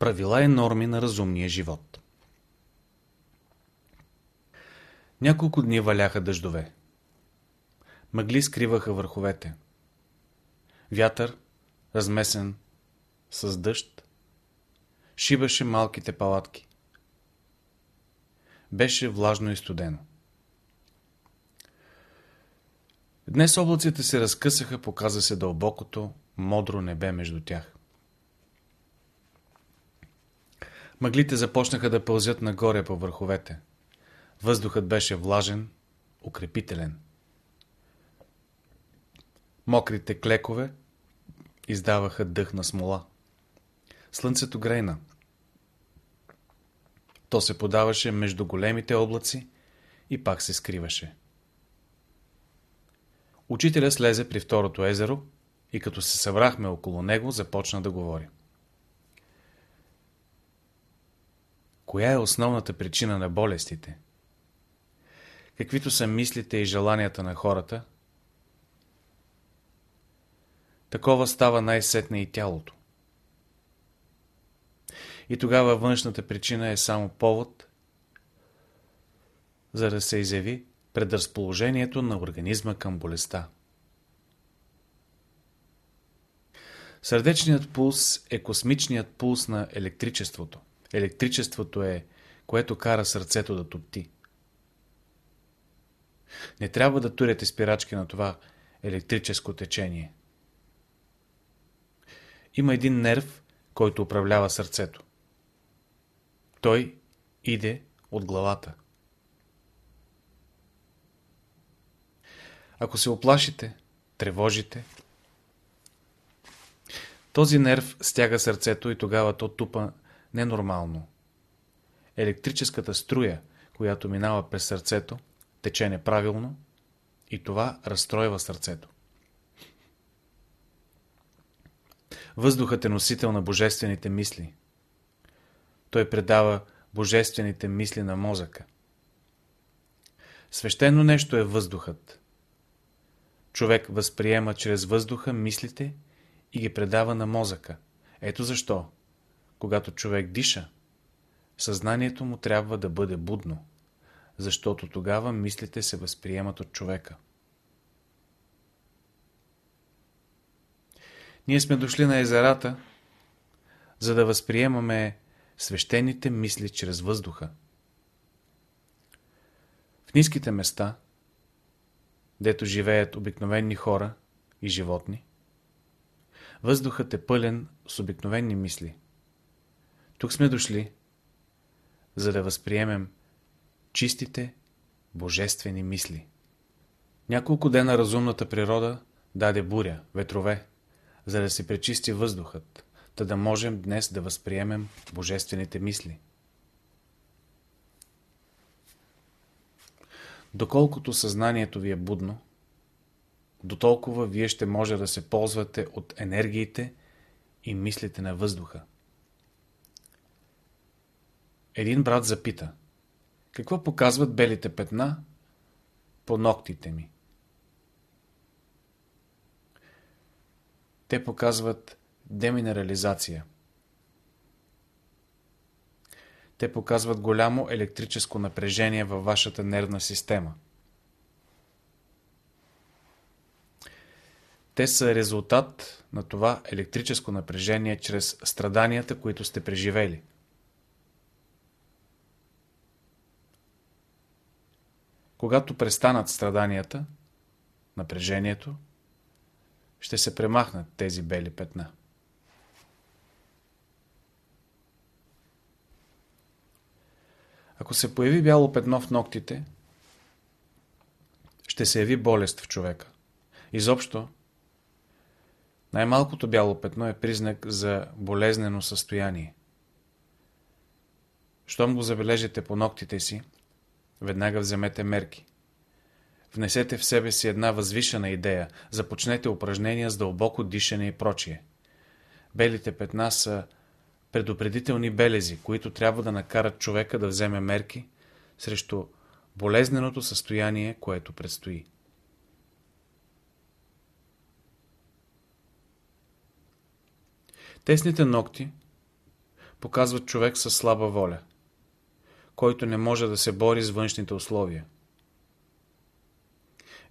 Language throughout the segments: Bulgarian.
Правила и норми на разумния живот Няколко дни валяха дъждове. Мъгли скриваха върховете. Вятър, размесен с дъжд, шибаше малките палатки. Беше влажно и студено. Днес облаците се разкъсаха, показа се дълбокото, модро небе между тях. Мъглите започнаха да пълзят нагоре по върховете. Въздухът беше влажен, укрепителен. Мокрите клекове издаваха дъх на смола. Слънцето грейна. То се подаваше между големите облаци и пак се скриваше. Учителя слезе при второто езеро и като се събрахме около него, започна да говори. Коя е основната причина на болестите? Каквито са мислите и желанията на хората, такова става най-сетне и тялото. И тогава външната причина е само повод, за да се изяви предразположението на организма към болестта. Сърдечният пулс е космичният пулс на електричеството. Електричеството е, което кара сърцето да топти. Не трябва да туряте спирачки на това електрическо течение. Има един нерв, който управлява сърцето. Той иде от главата. Ако се оплашите, тревожите, този нерв стяга сърцето и тогава то тупа ненормално. Електрическата струя, която минава през сърцето, тече неправилно и това разстройва сърцето. Въздухът е носител на божествените мисли. Той предава божествените мисли на мозъка. Свещено нещо е въздухът. Човек възприема чрез въздуха мислите и ги предава на мозъка. Ето защо, когато човек диша, съзнанието му трябва да бъде будно, защото тогава мислите се възприемат от човека. Ние сме дошли на езерата, за да възприемаме свещените мисли чрез въздуха. В ниските места, дето живеят обикновени хора и животни, въздухът е пълен с обикновени мисли. Тук сме дошли, за да възприемем чистите, божествени мисли. Няколко дена разумната природа даде буря, ветрове, за да се пречисти въздухът, та да можем днес да възприемем божествените мисли. Доколкото съзнанието ви е будно, до толкова вие ще може да се ползвате от енергиите и мислите на въздуха. Един брат запита, какво показват белите петна по ногтите ми? Те показват деминерализация. Те показват голямо електрическо напрежение във вашата нервна система. Те са резултат на това електрическо напрежение чрез страданията, които сте преживели. Когато престанат страданията, напрежението, ще се премахнат тези бели петна. Ако се появи бяло петно в ногтите, ще се яви болест в човека. Изобщо, най-малкото бяло петно е признак за болезнено състояние. Щом го забележите по ногтите си, веднага вземете мерки. Внесете в себе си една възвишена идея, започнете упражнения с дълбоко дишане и прочие. Белите петна са предупредителни белези, които трябва да накарат човека да вземе мерки срещу болезненото състояние, което предстои. Тесните ногти показват човек със слаба воля, който не може да се бори с външните условия.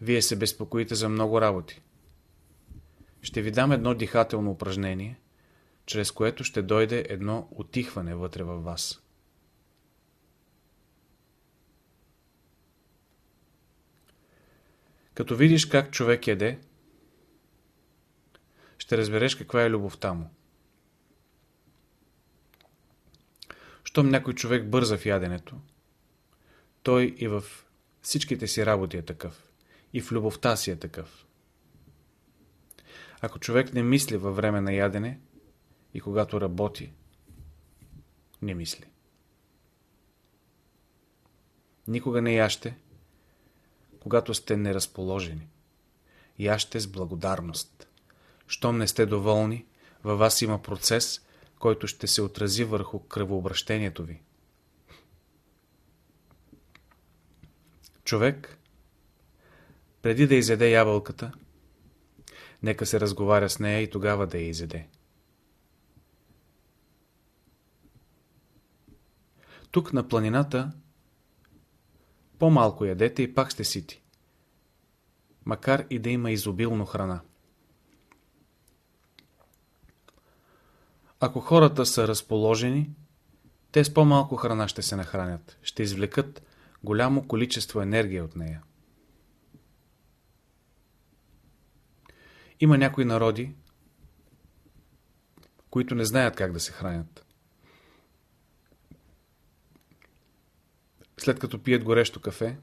Вие се безпокоите за много работи. Ще ви дам едно дихателно упражнение, чрез което ще дойде едно отихване вътре във вас. Като видиш как човек еде, ще разбереш каква е любовта му. Щом някой човек бърза в яденето, той и в всичките си работи е такъв. И в любовта си е такъв. Ако човек не мисли във време на ядене и когато работи, не мисли. Никога не яще, когато сте неразположени. Яще с благодарност. Щом не сте доволни, във вас има процес, който ще се отрази върху кръвообращението ви. Човек, преди да изеде ябълката, нека се разговаря с нея и тогава да я изеде. Тук на планината по-малко ядете и пак сте сити, макар и да има изобилно храна. Ако хората са разположени, те с по-малко храна ще се нахранят, ще извлекат голямо количество енергия от нея. Има някои народи, които не знаят как да се хранят. След като пият горещо кафе,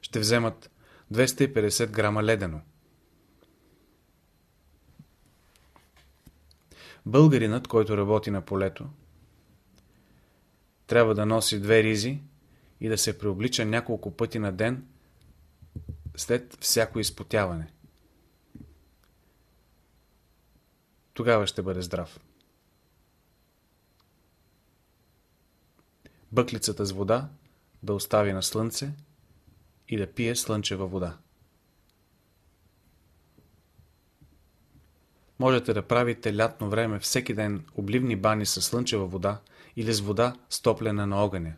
ще вземат 250 грама ледено. Българинът, който работи на полето, трябва да носи две ризи и да се преоблича няколко пъти на ден след всяко изпотяване. Тогава ще бъде здрав. Бъклицата с вода да остави на слънце и да пие слънчева вода. Можете да правите лятно време всеки ден обливни бани с слънчева вода или с вода стоплена на огъня.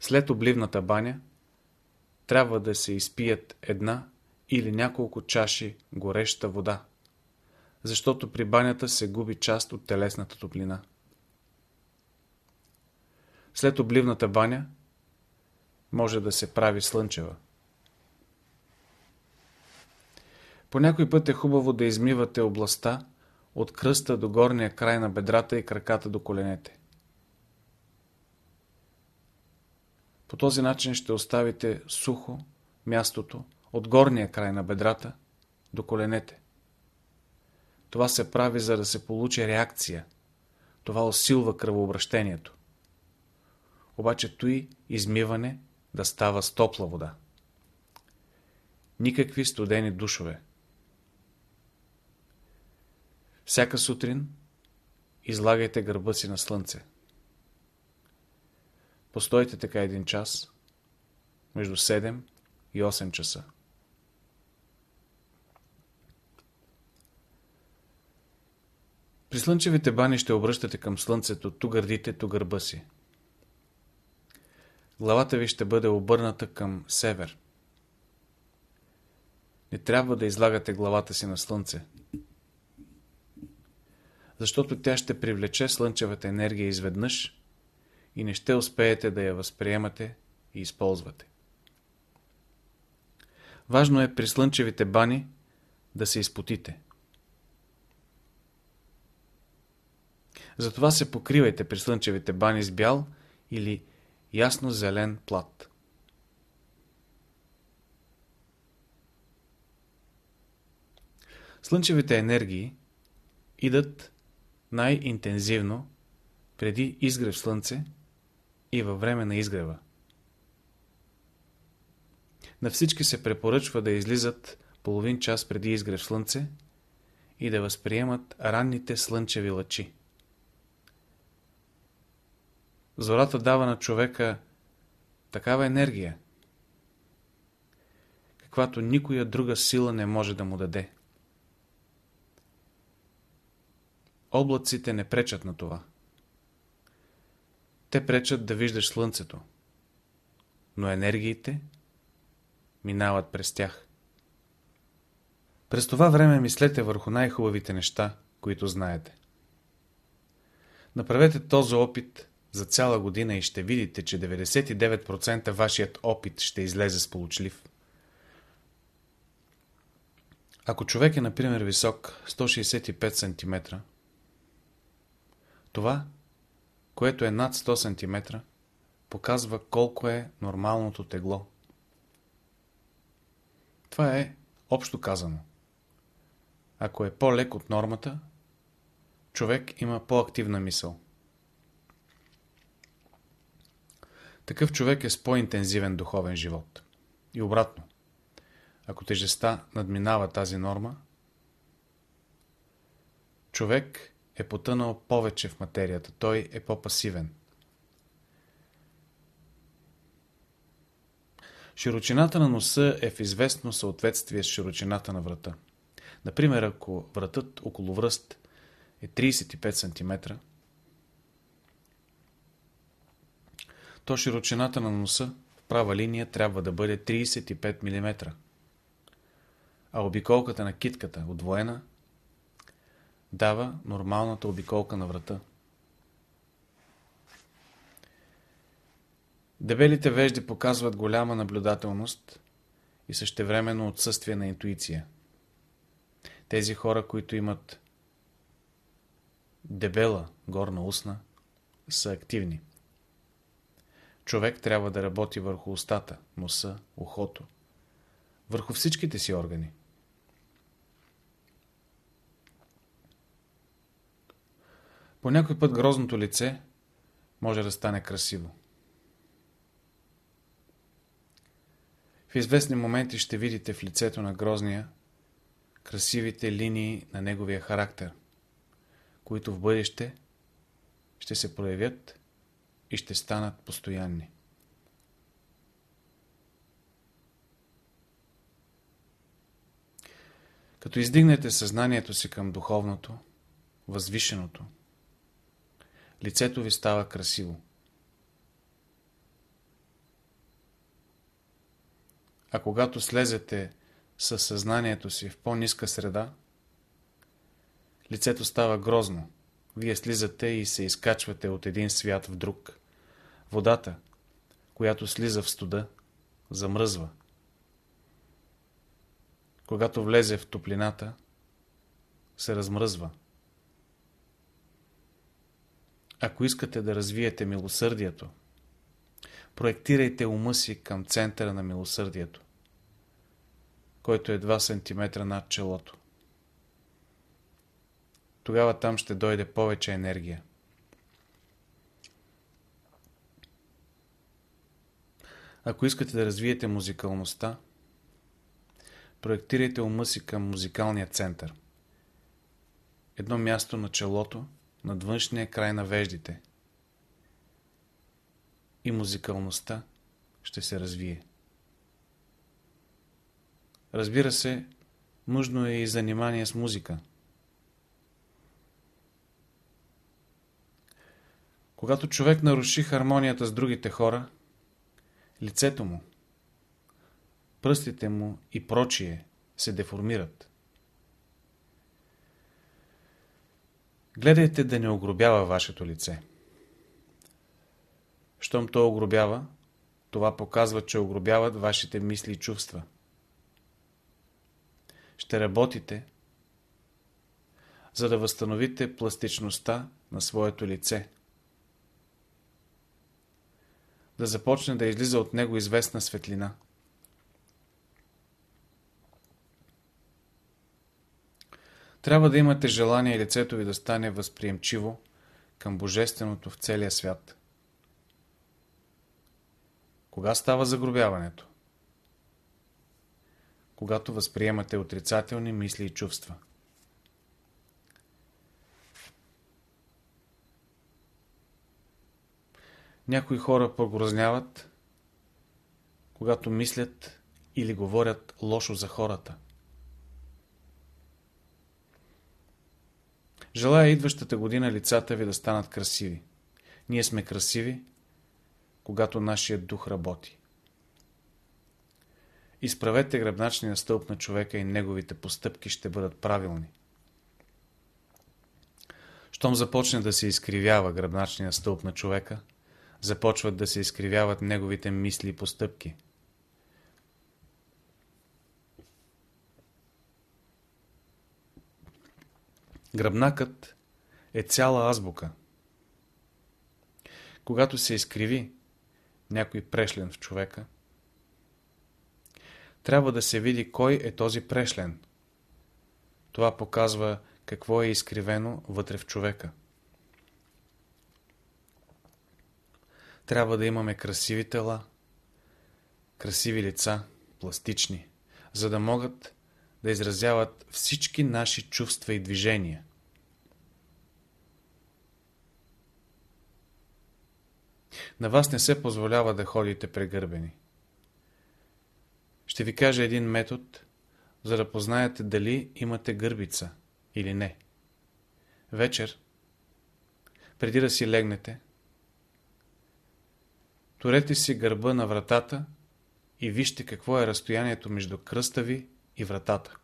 След обливната баня трябва да се изпият една или няколко чаши гореща вода, защото при банята се губи част от телесната топлина. След обливната баня може да се прави слънчева. По някой път е хубаво да измивате областта от кръста до горния край на бедрата и краката до коленете. По този начин ще оставите сухо мястото от горния край на бедрата до коленете. Това се прави за да се получи реакция. Това усилва кръвообращението. Обаче той измиване да става с топла вода. Никакви студени душове. Всяка сутрин излагайте гърба си на слънце. Постойте така един час, между 7 и 8 часа. При слънчевите бани ще обръщате към слънцето ту гърдите, ту гърба си. Главата ви ще бъде обърната към север. Не трябва да излагате главата си на слънце защото тя ще привлече слънчевата енергия изведнъж и не ще успеете да я възприемате и използвате. Важно е при слънчевите бани да се изпотите. Затова се покривайте при слънчевите бани с бял или ясно-зелен плат. Слънчевите енергии идат най-интензивно преди изгрев слънце и във време на изгрева. На всички се препоръчва да излизат половин час преди изгрев слънце и да възприемат ранните слънчеви лъчи. Зората дава на човека такава енергия, каквато никоя друга сила не може да му даде. Облаците не пречат на това. Те пречат да виждаш слънцето, но енергиите минават през тях. През това време мислете върху най-хубавите неща, които знаете. Направете този опит за цяла година и ще видите, че 99% вашият опит ще излезе сполучлив. Ако човек е, например, висок 165 см, това, което е над 100 см, показва колко е нормалното тегло. Това е общо казано. Ако е по-лек от нормата, човек има по-активна мисъл. Такъв човек е с по-интензивен духовен живот. И обратно. Ако тежеста надминава тази норма, човек е потънал повече в материята. Той е по-пасивен. Широчината на носа е в известно съответствие с широчината на врата. Например, ако вратът около връст е 35 см, то широчината на носа в права линия трябва да бъде 35 мм, а обиколката на китката, отвоена, дава нормалната обиколка на врата. Дебелите вежди показват голяма наблюдателност и същевременно отсъствие на интуиция. Тези хора, които имат дебела горна устна, са активни. Човек трябва да работи върху устата, носа, ухото, върху всичките си органи. По някой път грозното лице може да стане красиво. В известни моменти ще видите в лицето на грозния красивите линии на неговия характер, които в бъдеще ще се проявят и ще станат постоянни. Като издигнете съзнанието си към духовното, възвишеното, лицето ви става красиво. А когато слезете със съзнанието си в по-ниска среда, лицето става грозно. Вие слизате и се изкачвате от един свят в друг. Водата, която слиза в студа, замръзва. Когато влезе в топлината, се размръзва. Ако искате да развиете милосърдието, проектирайте ума си към центъра на милосърдието, който е 2 см над челото. Тогава там ще дойде повече енергия. Ако искате да развиете музикалността, проектирайте ума си към музикалния център. Едно място на челото, над външния край на веждите. И музикалността ще се развие. Разбира се, нужно е и занимание с музика. Когато човек наруши хармонията с другите хора, лицето му, пръстите му и прочие се деформират. Гледайте да не огробява вашето лице. Щом то огробява, това показва, че огробяват вашите мисли и чувства. Ще работите, за да възстановите пластичността на своето лице. Да започне да излиза от него известна светлина. Трябва да имате желание лицето ви да стане възприемчиво към Божественото в целия свят. Кога става загробяването? Когато възприемате отрицателни мисли и чувства. Някои хора погрозняват, когато мислят или говорят лошо за хората. Желая идващата година лицата ви да станат красиви. Ние сме красиви, когато нашият дух работи. Изправете гръбначния стълб на човека и неговите постъпки ще бъдат правилни. Щом започне да се изкривява гръбначния стълб на човека, започват да се изкривяват неговите мисли и постъпки. Гръбнакът е цяла азбука. Когато се изкриви някой прешлен в човека, трябва да се види кой е този прешлен. Това показва какво е изкривено вътре в човека. Трябва да имаме красиви тела, красиви лица, пластични, за да могат да изразяват всички наши чувства и движения. На вас не се позволява да ходите прегърбени. Ще ви кажа един метод, за да познаете дали имате гърбица или не. Вечер, преди да си легнете, турете си гърба на вратата и вижте какво е разстоянието между кръста ви и вратата.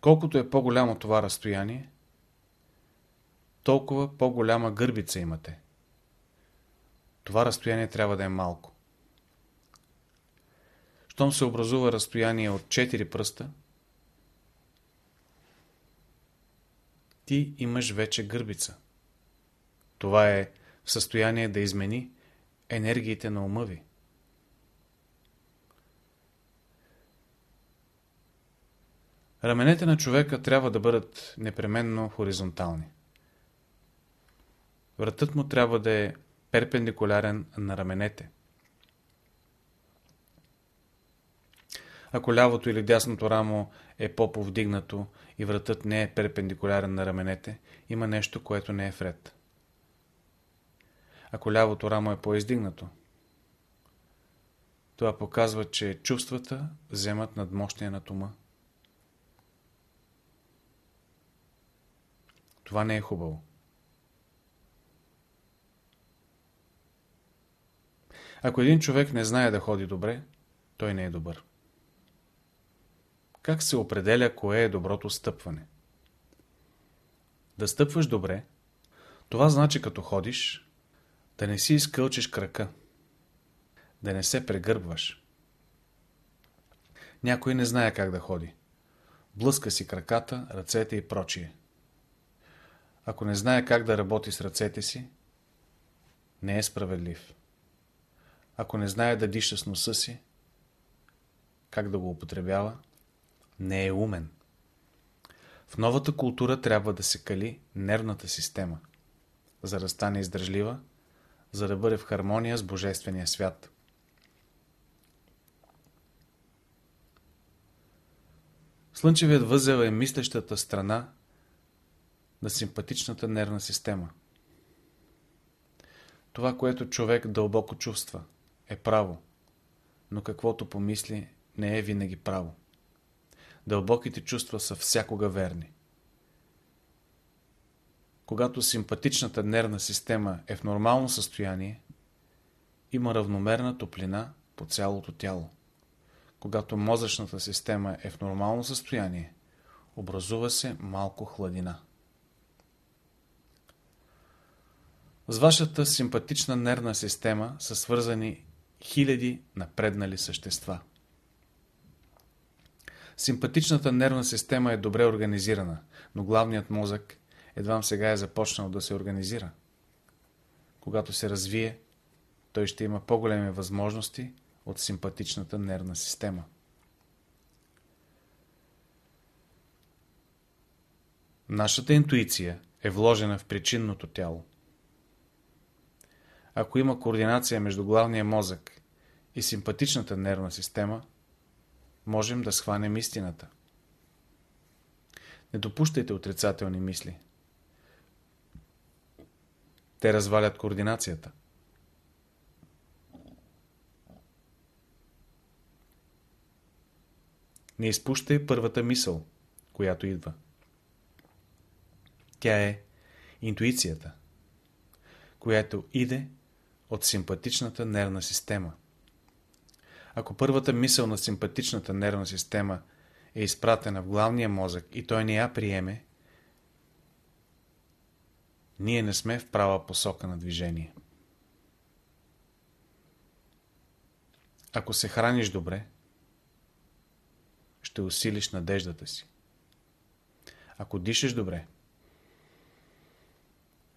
Колкото е по-голямо това разстояние, толкова по-голяма гърбица имате. Това разстояние трябва да е малко. Щом се образува разстояние от 4 пръста, ти имаш вече гърбица. Това е в състояние да измени енергиите на ума ви. Раменете на човека трябва да бъдат непременно хоризонтални. Вратът му трябва да е перпендикулярен на раменете. Ако лявото или дясното рамо е по-повдигнато и вратът не е перпендикулярен на раменете, има нещо, което не е вред. Ако лявото рамо е по-издигнато, това показва, че чувствата вземат надмощния на тума. Това не е хубаво. Ако един човек не знае да ходи добре, той не е добър. Как се определя кое е доброто стъпване? Да стъпваш добре, това значи като ходиш, да не си изкълчиш крака, да не се прегърбваш. Някой не знае как да ходи. Блъска си краката, ръцете и прочие. Ако не знае как да работи с ръцете си, не е справедлив. Ако не знае да диша с носа си, как да го употребява, не е умен. В новата култура трябва да се кали нервната система, за да стане издържлива, за да бъде в хармония с Божествения свят. Слънчевият възел е мислещата страна на симпатичната нервна система. Това, което човек дълбоко чувства, е право, но каквото помисли, не е винаги право. Дълбоките чувства са всякога верни. Когато симпатичната нервна система е в нормално състояние, има равномерна топлина по цялото тяло. Когато мозъчната система е в нормално състояние, образува се малко хладина. С вашата симпатична нервна система са свързани хиляди напреднали същества. Симпатичната нервна система е добре организирана, но главният мозък едвам сега е започнал да се организира. Когато се развие, той ще има по-големи възможности от симпатичната нервна система. Нашата интуиция е вложена в причинното тяло. Ако има координация между главния мозък и симпатичната нервна система, можем да схванем истината. Не допущайте отрицателни мисли. Те развалят координацията. Не изпущай първата мисъл, която идва. Тя е интуицията, която иде от симпатичната нервна система. Ако първата мисъл на симпатичната нервна система е изпратена в главния мозък и той не я приеме, ние не сме в права посока на движение. Ако се храниш добре, ще усилиш надеждата си. Ако дишаш добре,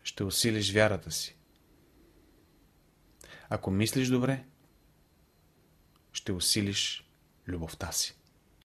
ще усилиш вярата си. Ако мислиш добре, ще усилиш любовта си.